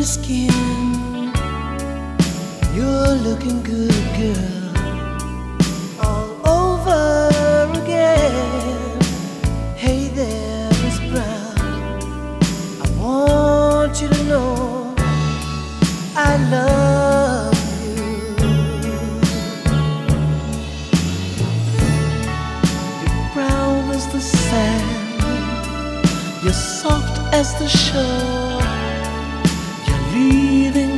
your skin. You're looking good, girl. All over again. Hey there, Miss Brown. I want you to know I love you. You're brown as the sand. You're soft as the shore. Leaving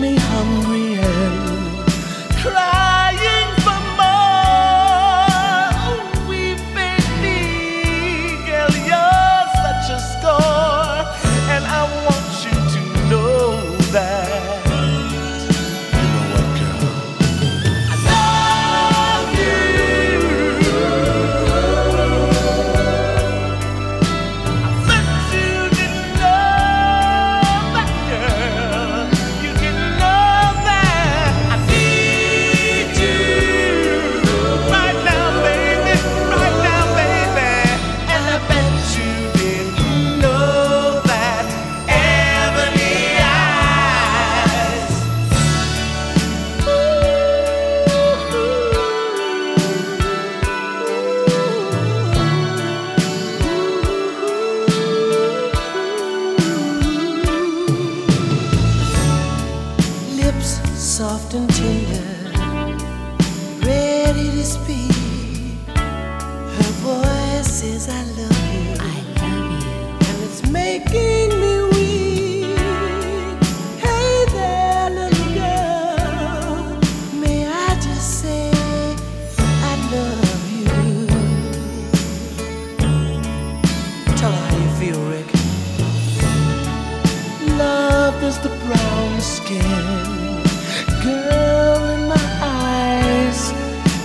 soft and tender, ready to speak. Her voice says, I love you. I love you. and it's making me weak. Hey there, little girl, may I just say I love you? Tell her how you feel, Rick. Love is the brown skin,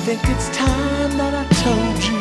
Think it's time that I told you